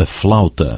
a flauta.